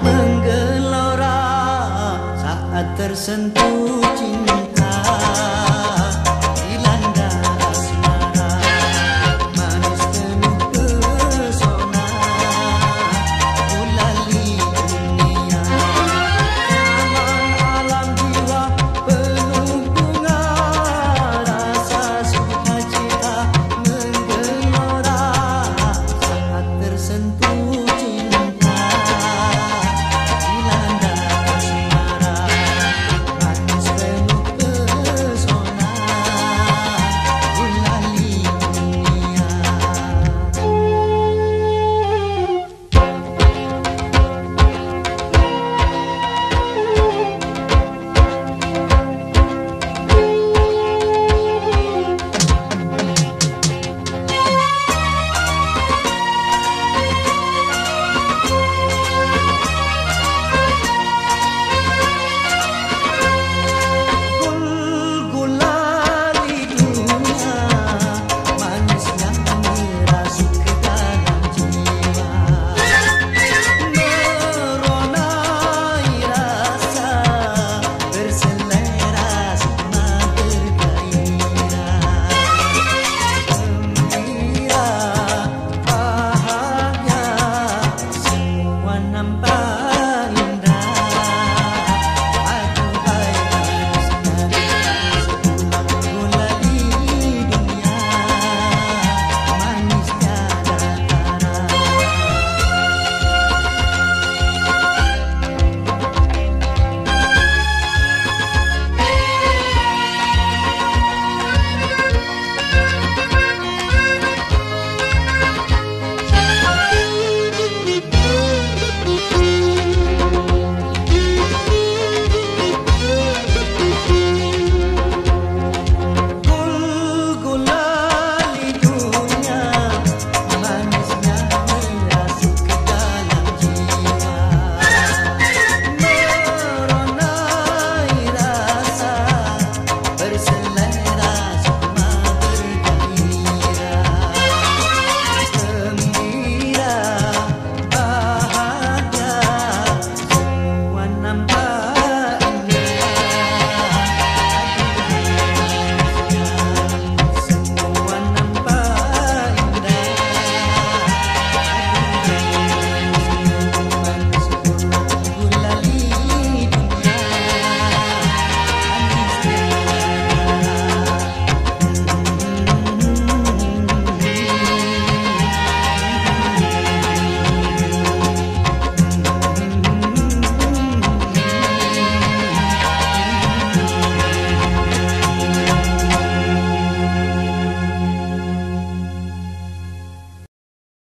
menggelora saat tersentuh cinta.